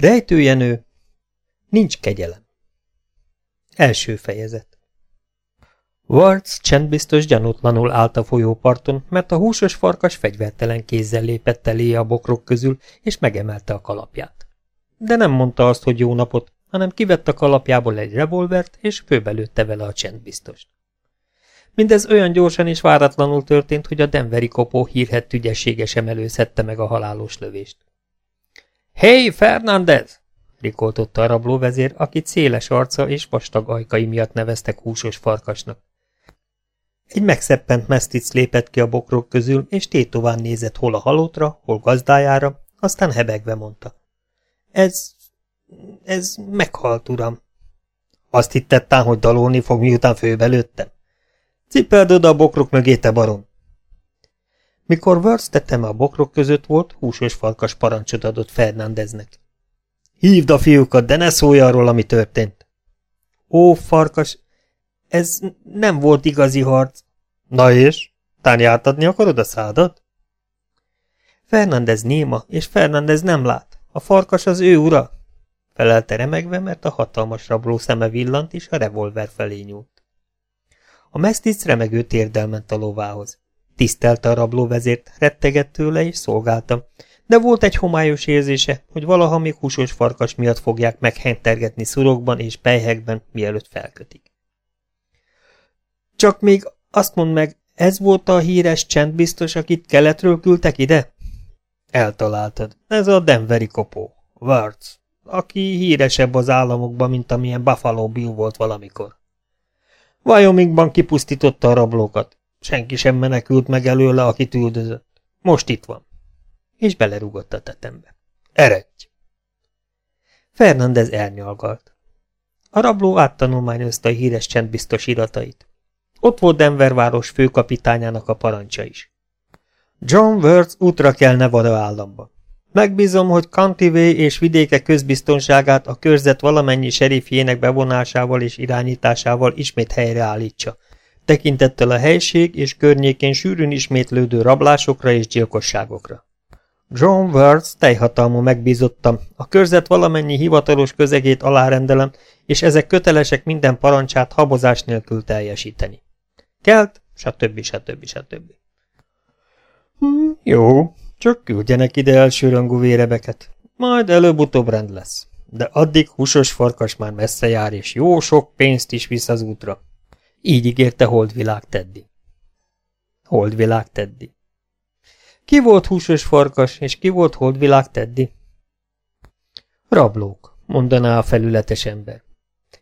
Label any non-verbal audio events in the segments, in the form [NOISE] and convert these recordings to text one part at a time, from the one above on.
Rejtőjenő, nincs kegyelem. Első fejezet Warts csendbiztos gyanútlanul állt a folyóparton, mert a húsos farkas fegyvertelen kézzel lépett elé a bokrok közül, és megemelte a kalapját. De nem mondta azt, hogy jó napot, hanem kivett a kalapjából egy revolvert, és főbelőtte vele a csendbiztost. Mindez olyan gyorsan és váratlanul történt, hogy a denveri kopó hírhet ügyessége sem előzhette meg a halálos lövést. – Hey, Fernández! – rikoltotta a rablóvezér, akit széles arca és vastag ajkai miatt neveztek húsos farkasnak. Egy megszeppent mesztic lépett ki a bokrok közül, és tétován nézett hol a halótra, hol gazdájára, aztán hebegve mondta. Ez... ez meghalt, uram. Azt hittettán, hogy dalolni fog, miután főbelőttem? Cipeld oda a bokrok mögé, te barom! Mikor Wörth teteme a bokrok között volt, húsos farkas parancsot adott Fernándeznek. Hívd a fiúkat, de ne szólj arról, ami történt. Ó, farkas, ez nem volt igazi harc. Na és? Tán jártatni akarod a szádat? Fernández néma, és Fernández nem lát. A farkas az ő ura. Felelte remegve, mert a hatalmas rabló szeme villant, és a revolver felé nyúlt. A mesztic remegő térdel ment a lovához. Tisztelte a rablóvezért, rettegett tőle és szolgálta, de volt egy homályos érzése, hogy valaha még húsos farkas miatt fogják meghentergetni szurokban és pejhekben, mielőtt felkötik. Csak még azt mondd meg, ez volt a híres csendbiztos, akit keletről küldtek ide? Eltaláltad. Ez a Denveri kopó. Warts, aki híresebb az államokban, mint amilyen Buffalo Bill volt valamikor. Wyomingban kipusztította a rablókat. Senki sem menekült meg előle, akit üldözött. Most itt van. És belerugott a tetembe. Eredj! Fernandez elnyalgalt. A rabló áttanulmányozta a híres csendbiztos iratait. Ott volt Denver város főkapitányának a parancsa is. John Worth útra kell Nevada államba. Megbízom, hogy Cantivé és vidéke közbiztonságát a körzet valamennyi serifjének bevonásával és irányításával ismét helyreállítsa, tekintettel a helység és környékén sűrűn ismétlődő rablásokra és gyilkosságokra. John Worth teljhatalmú megbízottam, a körzet valamennyi hivatalos közegét alárendelem, és ezek kötelesek minden parancsát habozás nélkül teljesíteni. Kelt, stb. stb. stb. Hm, jó, csak küldjenek ide elsőrangú vérebeket. Majd előbb-utóbb rend lesz. De addig húsos farkas már messze jár, és jó sok pénzt is visz az útra. Így ígérte Holdvilág Teddy. Holdvilág Teddy. Ki volt húsos farkas, és ki volt Holdvilág Teddy? Rablók, mondaná a felületes ember.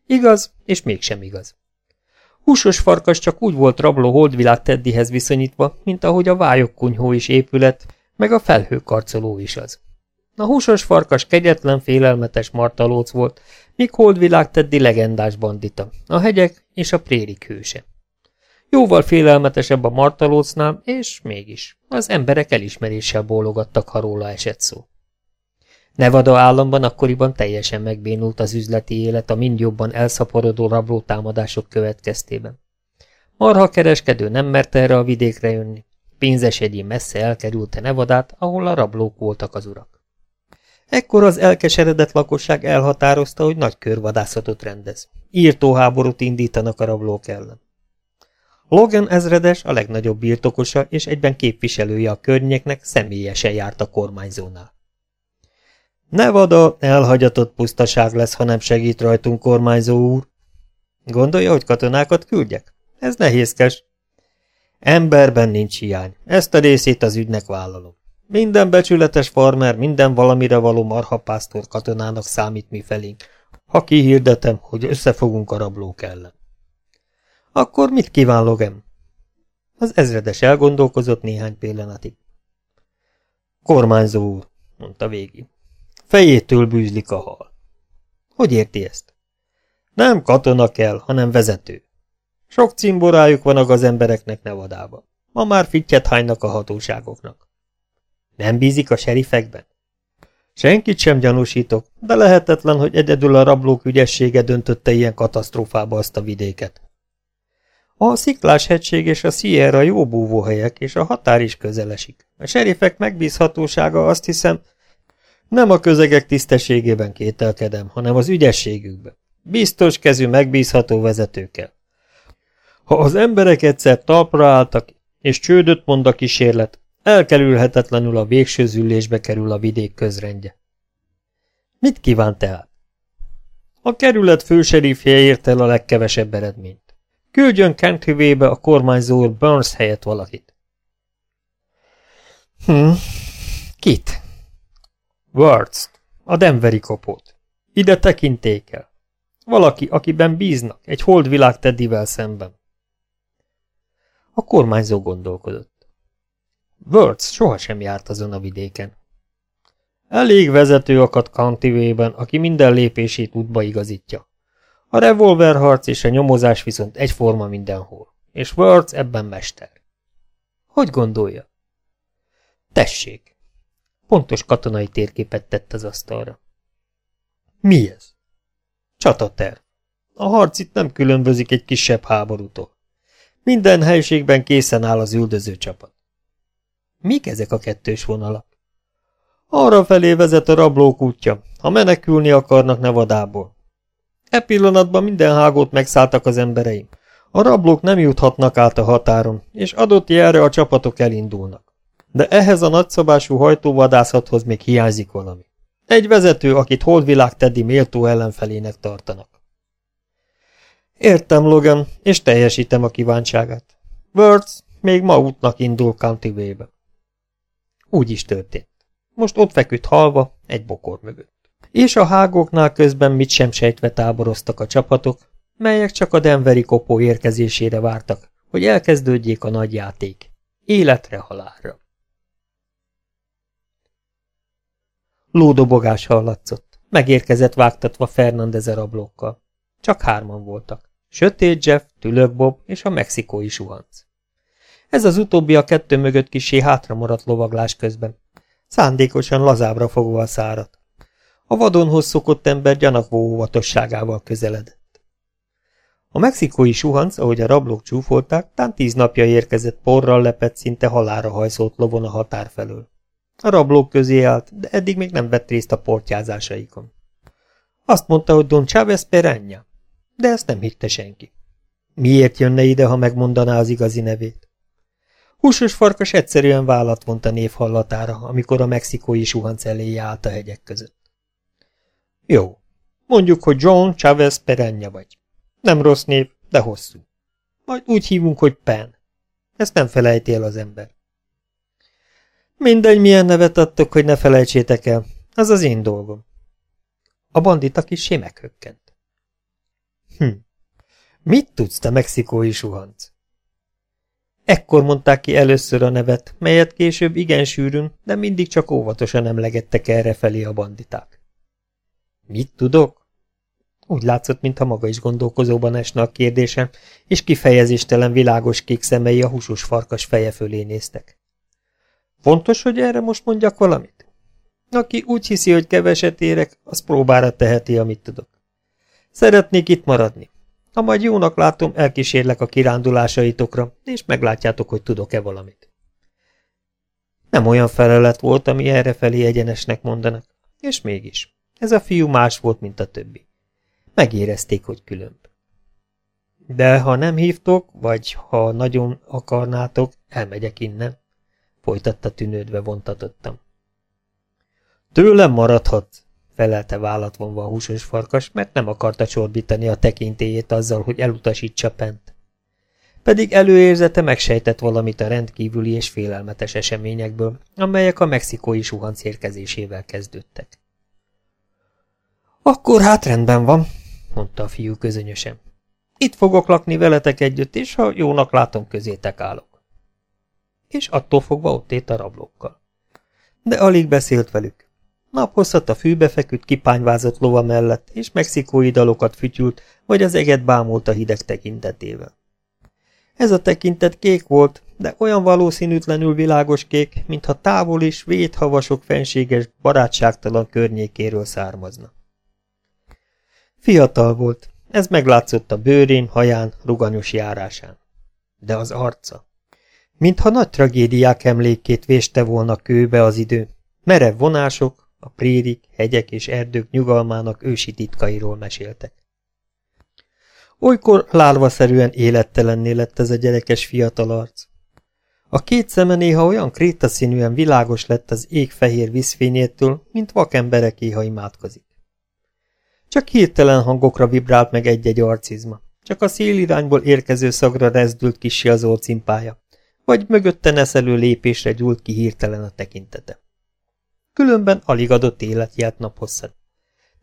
Igaz, és mégsem igaz. Húsos farkas csak úgy volt rabló holdvilág Teddyhez viszonyítva, mint ahogy a vályokkunyhó is épület, meg a felhőkarcoló is az. A húsos farkas kegyetlen, félelmetes martalóc volt, míg holdvilág Teddy legendás bandita, a hegyek és a prérik hőse. Jóval félelmetesebb a martalócnál, és mégis az emberek elismeréssel bólogattak, ha róla esett szó. Nevada államban akkoriban teljesen megbénult az üzleti élet a mind jobban elszaporodó rabló támadások következtében. Marha kereskedő nem mert erre a vidékre jönni. Pénzes egyén messze elkerülte Nevadát, ahol a rablók voltak az urak. Ekkor az elkeseredett lakosság elhatározta, hogy nagy körvadászatot rendez. Írtóháborút indítanak a rablók ellen. Logan ezredes, a legnagyobb birtokosa és egyben képviselője a környéknek személyesen járt a kormányzónál. Nevada elhagyatott pusztaság lesz, ha nem segít rajtunk, kormányzó úr. Gondolja, hogy katonákat küldjek? Ez nehézkes. Emberben nincs hiány. Ezt a részét az ügynek vállalom. Minden becsületes farmer, minden valamire való marhapásztor katonának számít mi felénk, ha kihirdetem, hogy összefogunk a rablók ellen. Akkor mit kíván Logem? Az ezredes elgondolkozott néhány pillanatig. Kormányzó úr, mondta végig. Fejétől bűzlik a hal. Hogy érti ezt? Nem katona kell, hanem vezető. Sok cimborájuk van a gazembereknek Nevadában. Ma már fittyet hánynak a hatóságoknak. Nem bízik a serifekben? Senkit sem gyanúsítok, de lehetetlen, hogy egyedül a rablók ügyessége döntötte ilyen katasztrófába azt a vidéket. A Sziklás hegység és a Sierra jó búvóhelyek, és a határ is közelesik. A serifek megbízhatósága azt hiszem, Nem a közegek tisztességében kételkedem, hanem az ügyességükben. Biztos kezű, megbízható vezetőkkel. Ha az emberek egyszer talpra álltak, és csődöt mond a kísérlet, elkerülhetetlenül a végső züllésbe kerül a vidék közrendje. Mit kíván tehát? A kerület főserifje ért el a legkevesebb eredményt. Küldjön Canterville-be a kormányzó úr Burns helyett valakit. Hm, kit? Words, a Denveri kopót. Ide tekintékel. Valaki, akiben bíznak, egy holdvilág Teddyvel szemben. A kormányzó gondolkodott. Words sohasem járt azon a vidéken. Elég vezető akadt County aki minden lépését útba igazítja. A revolverharc és a nyomozás viszont egyforma mindenhol, és Words ebben mester. Hogy gondolja? Tessék! Pontos katonai térképet tett az asztalra. Mi ez? Csataterv. A harc itt nem különbözik egy kisebb háborútól. Minden helységben készen áll az üldöző csapat. Mik ezek a kettős vonalak? Arra felé vezet a rablók útja, ha menekülni akarnak Nevadából. E pillanatban minden hágót megszálltak az embereim. A rablók nem juthatnak át a határon, és adott jelre a csapatok elindulnak. De ehhez a nagyszabású hajtóvadászathoz még hiányzik valami. Egy vezető, akit holdvilág Teddy méltó ellenfelének tartanak. Értem, Logan, és teljesítem a kívánságát. Words még ma útnak indul County Way-be. Úgy is történt. Most ott feküdt halva, egy bokor mögött. És a hágóknál közben mit sem sejtve táboroztak a csapatok, melyek csak a Denveri kopó érkezésére vártak, hogy elkezdődjék a nagy játék. Életre halálra. Lódobogás hallatszott. Megérkezett vágtatva Fernandez rablókkal. Csak hárman voltak. Sötét Jeff, Tülök Bob és a mexikói suhanc. Ez az utóbbi a kettő mögött kisé hátra maradt lovaglás közben. Szándékosan lazábra fogva a szárat. A vadonhoz szokott ember gyanakvó óvatosságával közeledett. A mexikói suhanc, ahogy a rablók csúfolták, tán tíz napja érkezett porral lepett, szinte halára hajszolt lovon a határ felől. A rablók közé állt, de eddig még nem vett részt a portyázásaikon. Azt mondta, hogy Don Chávez Pereña, de ezt nem hitte senki. Miért jönne ide, ha megmondaná az igazi nevét? Húsos farkas egyszerűen vállat vont a név hallatára, amikor a mexikói suhanc elé állt a hegyek között. Jó, mondjuk, hogy John Chavez Pereña vagy. Nem rossz név, de hosszú. Majd úgy hívunk, hogy Pen. Ezt nem felejti el az ember. Mindegy, milyen nevet adtok, hogy ne felejtsétek el. Az az én dolgom. A bandita kis meghökkent. Hm. Mit tudsz, te mexikói suhanc? Ekkor mondták ki először a nevet, melyet később igen sűrűn, de mindig csak óvatosan emlegettek erre felé a banditák. Mit tudok? Úgy látszott, mintha maga is gondolkozóban esne a kérdésem, és kifejezéstelen világos kék szemei a húsos farkas feje fölé néztek. Fontos, hogy erre most mondjak valamit? Aki úgy hiszi, hogy keveset érek, az próbára teheti, amit tudok. Szeretnék itt maradni. Ha majd jónak látom, elkísérlek a kirándulásaitokra, és meglátjátok, hogy tudok-e valamit. Nem olyan felelet volt, ami errefelé egyenesnek mondanak, és mégis. Ez a fiú más volt, mint a többi. Megérezték, hogy különb. De ha nem hívtok, vagy ha nagyon akarnátok, elmegyek innen. Folytatta tűnődve vontatottam. Tőlem maradhatsz, felelte vállat vonva a húsos farkas, mert nem akarta csorbítani a tekintélyét azzal, hogy elutasítsa Pent. Pedig előérzete megsejtett valamit a rendkívüli és félelmetes eseményekből, amelyek a mexikói suhanc érkezésével kezdődtek. Akkor hát rendben van, mondta a fiú közönösen. Itt fogok lakni veletek együtt, és ha jónak látom, közétek állok. És attól fogva ott ét a rablókkal. De alig beszélt velük. Naphosszat a fűbe feküdt kipányvázott lova mellett, és mexikói dalokat fütyült, vagy az eget bámult a hideg tekintetével. Ez a tekintet kék volt, de olyan valószínűtlenül világos kék, mintha távol is védhavasok fenséges, barátságtalan környékéről származna. Fiatal volt, ez meglátszott a bőrén, haján, ruganyos járásán. De az arca. Mintha nagy tragédiák emlékét véste volna kőbe az idő, merev vonások, a prérik, hegyek és erdők nyugalmának ősi titkairól meséltek. Olykor lárvaszerűen élettelenné lett ez a gyerekes fiatal arc. A két szeme néha olyan krétaszínűen világos lett az ég fehér vízfényétől, mint vakemberek éha imádkozik. Csak hirtelen hangokra vibrált meg egy-egy arcizma, csak a szélirányból érkező szagra rezdült kisi az orcimpája, vagy mögötte neszelő lépésre gyúlt ki hirtelen a tekintete. Különben alig adott életját naphosszat.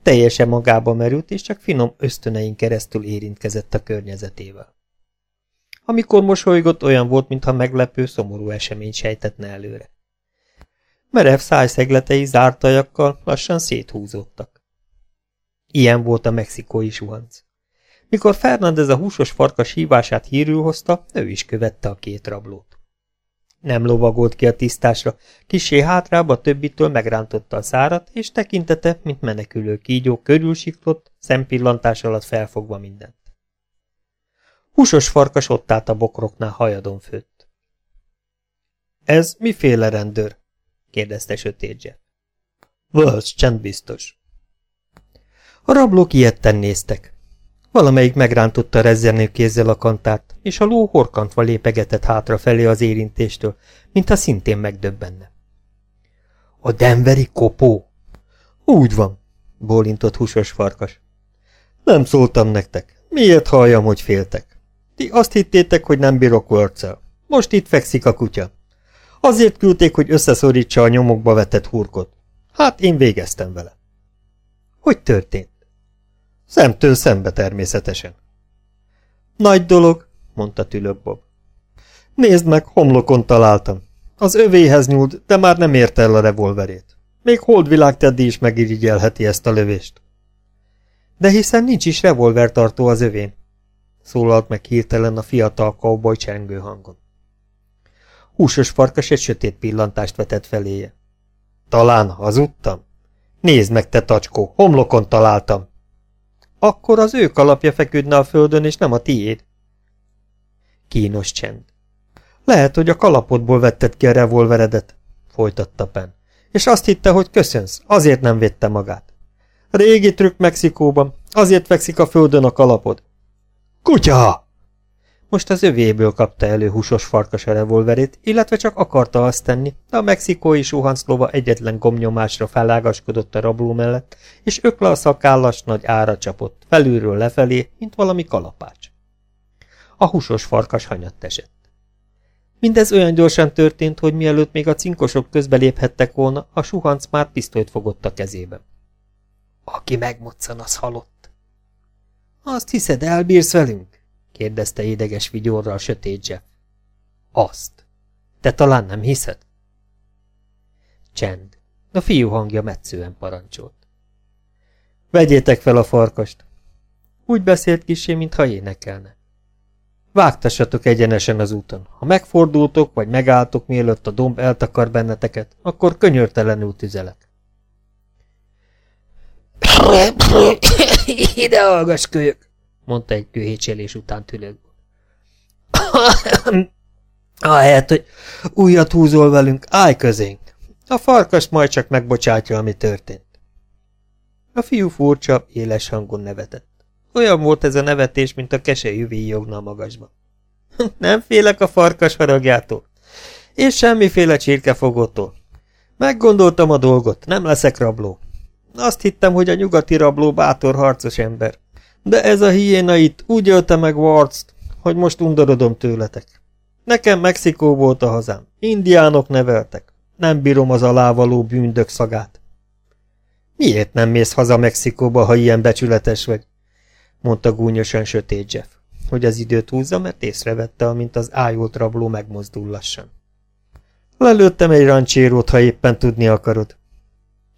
Teljesen magába merült, és csak finom ösztönein keresztül érintkezett a környezetével. Amikor mosolygott, olyan volt, mintha meglepő, szomorú esemény sejtetne előre. Merev szájszegletei zártajakkal lassan széthúzódtak. Ilyen volt a mexikói suhanc. Mikor Fernández a húsos farkas hívását hírül hozta, ő is követte a két rablót. Nem lovagolt ki a tisztásra, kisé hátrába többitől megrántotta a szárat, és tekintete, mint menekülő kígyó, körülsiklott, szempillantás alatt felfogva mindent. Húsos farkas ott állt a bokroknál hajadon főtt. Ez miféle rendőr? kérdezte sötét Jeff. Wells, csendbiztos. A rablók ilyetten néztek. Valamelyik megrántotta rezzenő kézzel a kantárt, és a ló horkantva lépegetett hátrafelé az érintéstől, mintha szintén megdöbbenne. A denveri kopó? Úgy van, bólintott húsos farkas. Nem szóltam nektek. Miért halljam, hogy féltek? Ti azt hittétek, hogy nem bírok Wörccel. Most itt fekszik a kutya. Azért küldték, hogy összeszorítsa a nyomokba vetett hurkot. Hát én végeztem vele. Hogy történt? Szemtől szembe természetesen. Nagy dolog, mondta Tülök Bob. Nézd meg, homlokon találtam. Az övéhez nyúlt, de már nem érte el a revolverét. Még holdvilág Teddy is megirigyelheti ezt a lövést. De hiszen nincs is revolvertartó az övén, szólalt meg hirtelen a fiatal cowboy csengő hangon. Húsos farkas egy sötét pillantást vetett feléje. Talán hazudtam? Nézd meg, te tacskó, homlokon találtam. Akkor az ő kalapja feküdne a földön, és nem a tiéd. Kínos csend. Lehet, hogy a kalapodból vetted ki a revolveredet, folytatta Pen. És azt hitte, hogy köszönsz, azért nem védte magát. Régi trükk Mexikóban, azért fekszik a földön a kalapod. Kutya! Most az övéből kapta elő húsos farkas a revolverét, illetve csak akarta azt tenni, de a mexikói suhanclova egyetlen gomnyomásra felágaskodott a rabló mellett, és ökle a szakállas nagy ára csapott, felülről lefelé, mint valami kalapács. A húsos farkas hanyat esett. Mindez olyan gyorsan történt, hogy mielőtt még a cinkosok közbeléphettek volna, a suhanc már pisztolyt fogott a kezébe. Aki megmoccan, az halott. Azt hiszed, elbírsz velünk? Kérdezte édeges vigyorra a sötét Jeff. Azt. Te talán nem hiszed? Csend. A fiú hangja metszően parancsolt. Vegyétek fel a farkast. Úgy beszélt kisé, mintha énekelne. Vágtassatok egyenesen az úton. Ha megfordultok, vagy megálltok, mielőtt a domb eltakar benneteket, akkor könyörtelenül tüzelek. [COUGHS] Ide hallgass, kölyök! Mondta egy kőhécselés után tülök. [COUGHS] Ahelyett, hogy újat húzol velünk, állj közénk. A farkas majd csak megbocsátja, ami történt. A fiú furcsa, éles hangon nevetett. Olyan volt ez a nevetés, mint a keselyű víjogna a magasban. [COUGHS] Nem félek a farkas haragjától, és semmiféle csirkefogótól. Meggondoltam a dolgot, nem leszek rabló. Azt hittem, hogy a nyugati rabló bátor harcos ember. De ez a hiéna itt úgy ölte meg Warts, hogy most undorodom tőletek. Nekem Mexikó volt a hazám. Indiánok neveltek. Nem bírom az alávaló bűndök szagát. Miért nem mész haza Mexikóba, ha ilyen becsületes vagy? mondta gúnyosan sötét Jeff, hogy az időt húzza, mert észrevette, amint az ájult rabló megmozdul lassan. Lelőttem egy rancsérót, ha éppen tudni akarod.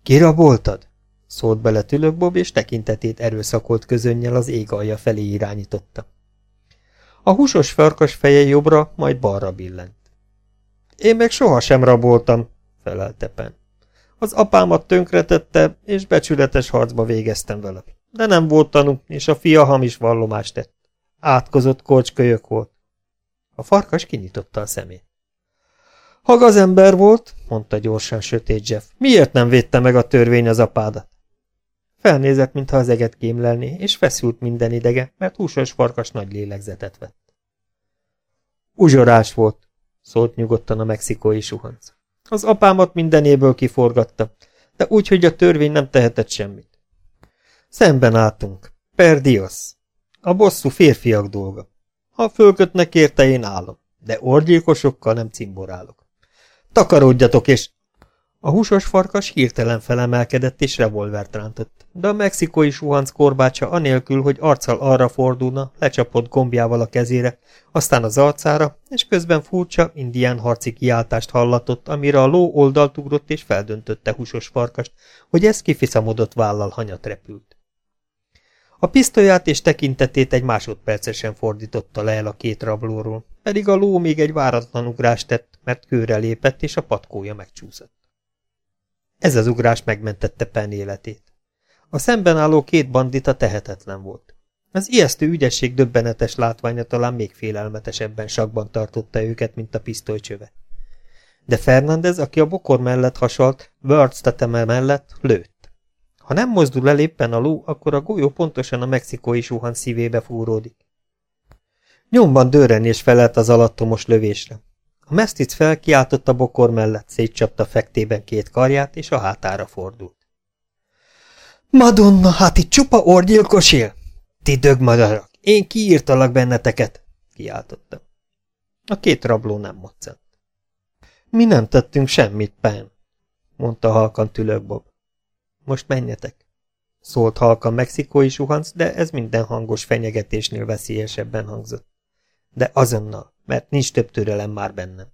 Kiraboltad? Szólt bele Bob, és tekintetét erőszakolt közönnyel az ég alja felé irányította. A húsos farkas feje jobbra, majd balra billent. Én meg sohasem raboltam, felelte Pen. Az apámat tönkretette, és becsületes harcba végeztem vele. De nem volt tanú, és a fia hamis vallomást tett. Átkozott korcskölyök volt. A farkas kinyitotta a szemét. Ha gazember volt, mondta gyorsan sötét Jeff, miért nem védte meg a törvény az apádat? Felnézett, mintha az eget kémlelné, és feszült minden idege, mert húsos farkas nagy lélegzetet vett. Uzsorás volt, szólt nyugodtan a mexikói suhanc. Az apámat mindenéből kiforgatta, de úgy, hogy a törvény nem tehetett semmit. Szemben álltunk. Per Dios. A bosszú férfiak dolga. Ha fölkötnek érte, én állom, de orgyilkosokkal nem cimborálok. Takarodjatok, és... A húsos farkas hirtelen felemelkedett és revolvert rántott, de a mexikói suhanc korbácsa anélkül, hogy arccal arra fordulna, lecsapott gombjával a kezére, aztán az arcára, és közben furcsa, indián harci kiáltást hallatott, amire a ló oldalt ugrott és feldöntötte húsos farkast, hogy ez kifiszamodott vállal hanyat repült. A pisztolyát és tekintetét egy másodpercesen fordította le el a két rablóról, pedig a ló még egy váratlan ugrást tett, mert kőre lépett, és a patkója megcsúszott. Ez az ugrás megmentette Penn életét. A szemben álló két bandita tehetetlen volt. Az ijesztő ügyesség döbbenetes látványa talán még félelmetesebben sakban tartotta őket, mint a pisztolycsöve. De Fernandez, aki a bokor mellett hasalt, Birds teteme mellett lőtt. Ha nem mozdul el éppen a ló, akkor a golyó pontosan a mexikói suhan szívébe fúródik. Nyomban dőren és felelt az alattomos lövésre. A mesztic felkiáltott a bokor mellett, szétcsapta fektében két karját, és a hátára fordult. Madonna, hát itt csupa orgyilkos él! Ti dögmadarak, én kiírtalak benneteket! kiáltotta. A két rabló nem moccant. Mi nem tettünk semmit, Pen, mondta halkan Bob. Most menjetek, szólt halkan mexikói suhanc, de ez minden hangos fenyegetésnél veszélyesebben hangzott. De azonnal, mert nincs több türelem már bennem.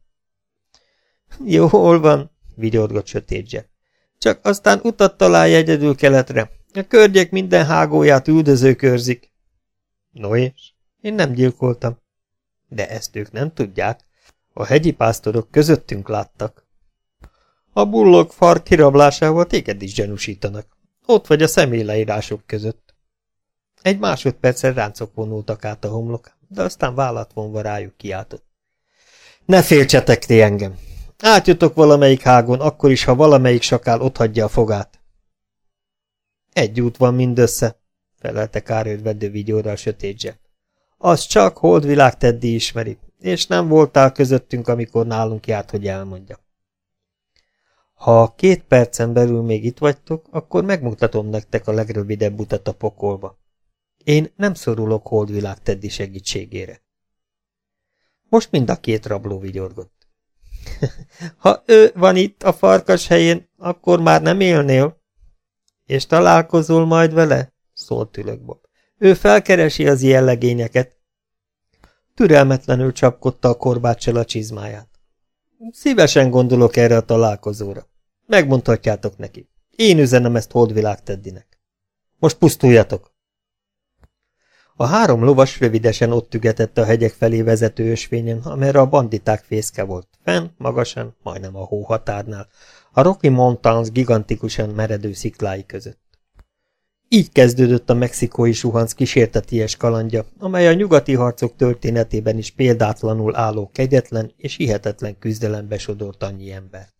Jól van, vigyorgott sötétje. Csak aztán utat találj egyedül keletre. A körgyek minden hágóját üldöző körzik. No és? Én nem gyilkoltam. De ezt ők nem tudják. A hegyi pásztorok közöttünk láttak. A bullog far kirablásával téged is gyanúsítanak. Ott vagy a személyleírások között. Egy másodpercre ráncok vonultak át a homlok, de aztán vállat vonva rájuk kiáltott. Ne féltsetek ti engem! Átjutok valamelyik hágon, akkor is, ha valamelyik sakál otthagyja a fogát. Egy út van mindössze, felelte kárőrvedő vigyóra a sötétje. Az csak holdvilág Teddy ismeri, és nem voltál közöttünk, amikor nálunk járt, hogy elmondja. Ha két percen belül még itt vagytok, akkor megmutatom nektek a legrövidebb utat a pokolba. Én nem szorulok holdvilág Teddy segítségére. Most mind a két rabló vigyorgott. [LAUGHS] Ha ő van itt a farkas helyén, akkor már nem élnél. És találkozol majd vele? szólt Tülökbob. Ő felkeresi az ilyen legényeket. Türelmetlenül csapkodta a korbáccsal a csizmáját. Szívesen gondolok erre a találkozóra. Megmondhatjátok neki. Én üzenem ezt Holdvilág Teddinek. Most pusztuljatok! A három lovas rövidesen ott ügetett a hegyek felé vezető ösvényen, amerre a banditák fészke volt, fenn, magasan, majdnem a hóhatárnál, a Rocky Mountains gigantikusan meredő sziklái között. Így kezdődött a mexikói suhanc kísérteties kalandja, amely a nyugati harcok történetében is példátlanul álló kegyetlen és hihetetlen küzdelembe sodort annyi embert.